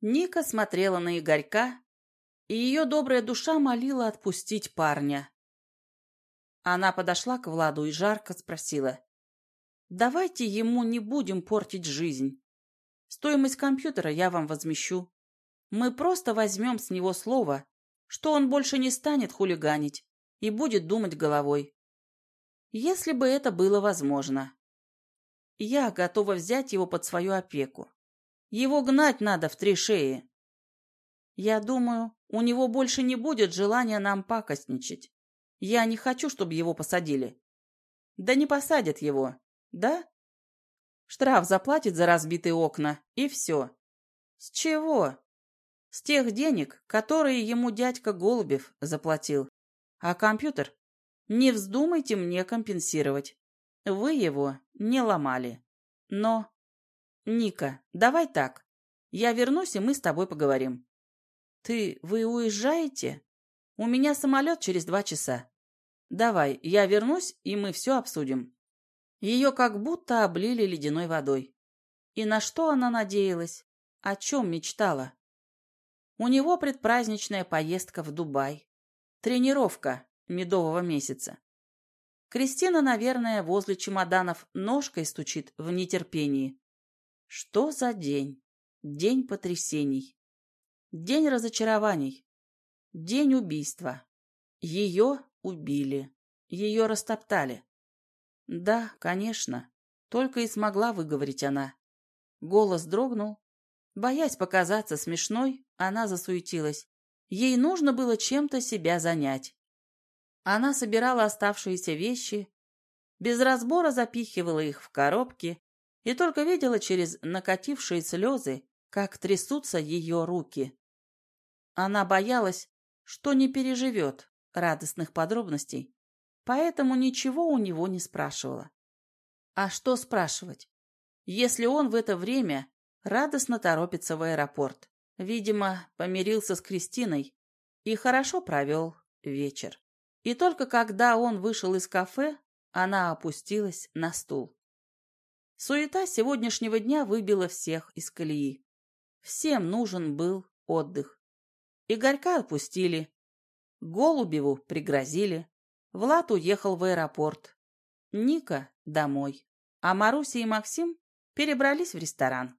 Ника смотрела на Игорька, и ее добрая душа молила отпустить парня. Она подошла к Владу и жарко спросила. «Давайте ему не будем портить жизнь. Стоимость компьютера я вам возмещу. Мы просто возьмем с него слово, что он больше не станет хулиганить и будет думать головой. Если бы это было возможно. Я готова взять его под свою опеку. Его гнать надо в три шеи. Я думаю, у него больше не будет желания нам пакостничать. Я не хочу, чтобы его посадили. Да не посадят его, да? Штраф заплатит за разбитые окна, и все. С чего? С тех денег, которые ему дядька Голубев заплатил. А компьютер? Не вздумайте мне компенсировать. Вы его не ломали. Но... Ника, давай так. Я вернусь, и мы с тобой поговорим. Ты... Вы уезжаете? У меня самолет через два часа. Давай, я вернусь, и мы все обсудим. Ее как будто облили ледяной водой. И на что она надеялась? О чем мечтала? У него предпраздничная поездка в Дубай. Тренировка медового месяца. Кристина, наверное, возле чемоданов ножкой стучит в нетерпении. Что за день? День потрясений. День разочарований. День убийства. Ее убили. Ее растоптали. Да, конечно. Только и смогла выговорить она. Голос дрогнул. Боясь показаться смешной, она засуетилась. Ей нужно было чем-то себя занять. Она собирала оставшиеся вещи, без разбора запихивала их в коробки и только видела через накатившие слезы, как трясутся ее руки. Она боялась, что не переживет радостных подробностей, поэтому ничего у него не спрашивала. А что спрашивать, если он в это время радостно торопится в аэропорт? Видимо, помирился с Кристиной и хорошо провел вечер. И только когда он вышел из кафе, она опустилась на стул. Суета сегодняшнего дня выбила всех из колеи. Всем нужен был отдых. Игорька отпустили. Голубеву пригрозили. Влад уехал в аэропорт. Ника домой. А Маруся и Максим перебрались в ресторан.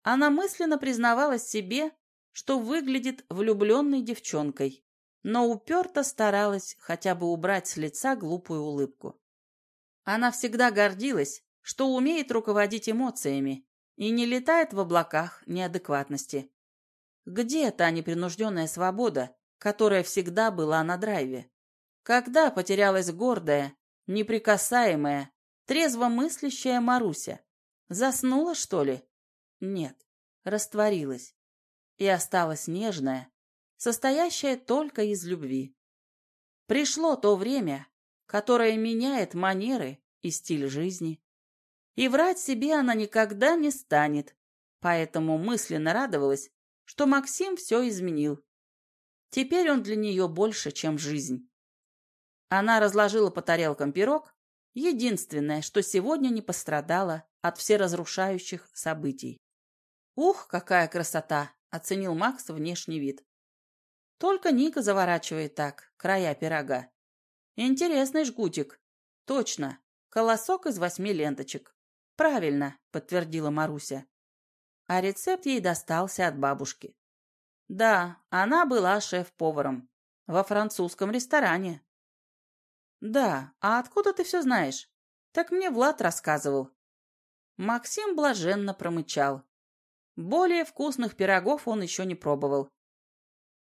Она мысленно признавалась себе, что выглядит влюбленной девчонкой но уперто старалась хотя бы убрать с лица глупую улыбку. Она всегда гордилась, что умеет руководить эмоциями и не летает в облаках неадекватности. Где та непринужденная свобода, которая всегда была на драйве? Когда потерялась гордая, неприкасаемая, трезво мыслящая Маруся? Заснула, что ли? Нет, растворилась. И осталась нежная, состоящая только из любви. Пришло то время, которое меняет манеры и стиль жизни. И врать себе она никогда не станет, поэтому мысленно радовалась, что Максим все изменил. Теперь он для нее больше, чем жизнь. Она разложила по тарелкам пирог, единственное, что сегодня не пострадало от всеразрушающих событий. «Ух, какая красота!» — оценил Макс внешний вид. Только Ника заворачивает так, края пирога. Интересный жгутик. Точно, колосок из восьми ленточек. Правильно, подтвердила Маруся. А рецепт ей достался от бабушки. Да, она была шеф-поваром. Во французском ресторане. Да, а откуда ты все знаешь? Так мне Влад рассказывал. Максим блаженно промычал. Более вкусных пирогов он еще не пробовал.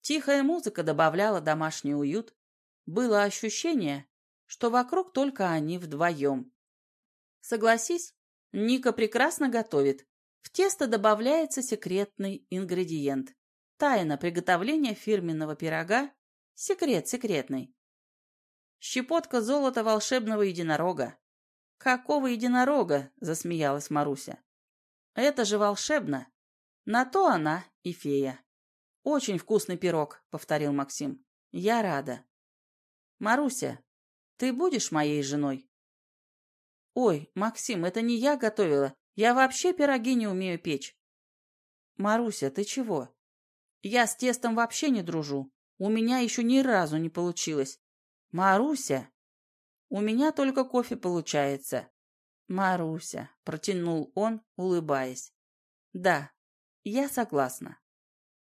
Тихая музыка добавляла домашний уют. Было ощущение, что вокруг только они вдвоем. Согласись, Ника прекрасно готовит. В тесто добавляется секретный ингредиент. Тайна приготовления фирменного пирога – секрет секретный. Щепотка золота волшебного единорога. «Какого единорога?» – засмеялась Маруся. «Это же волшебно. На то она и фея». «Очень вкусный пирог», — повторил Максим. «Я рада». «Маруся, ты будешь моей женой?» «Ой, Максим, это не я готовила. Я вообще пироги не умею печь». Маруся, ты чего? Я с тестом вообще не дружу. У меня еще ни разу не получилось. Маруся, у меня только кофе получается. Маруся, протянул он, улыбаясь. Да, я согласна.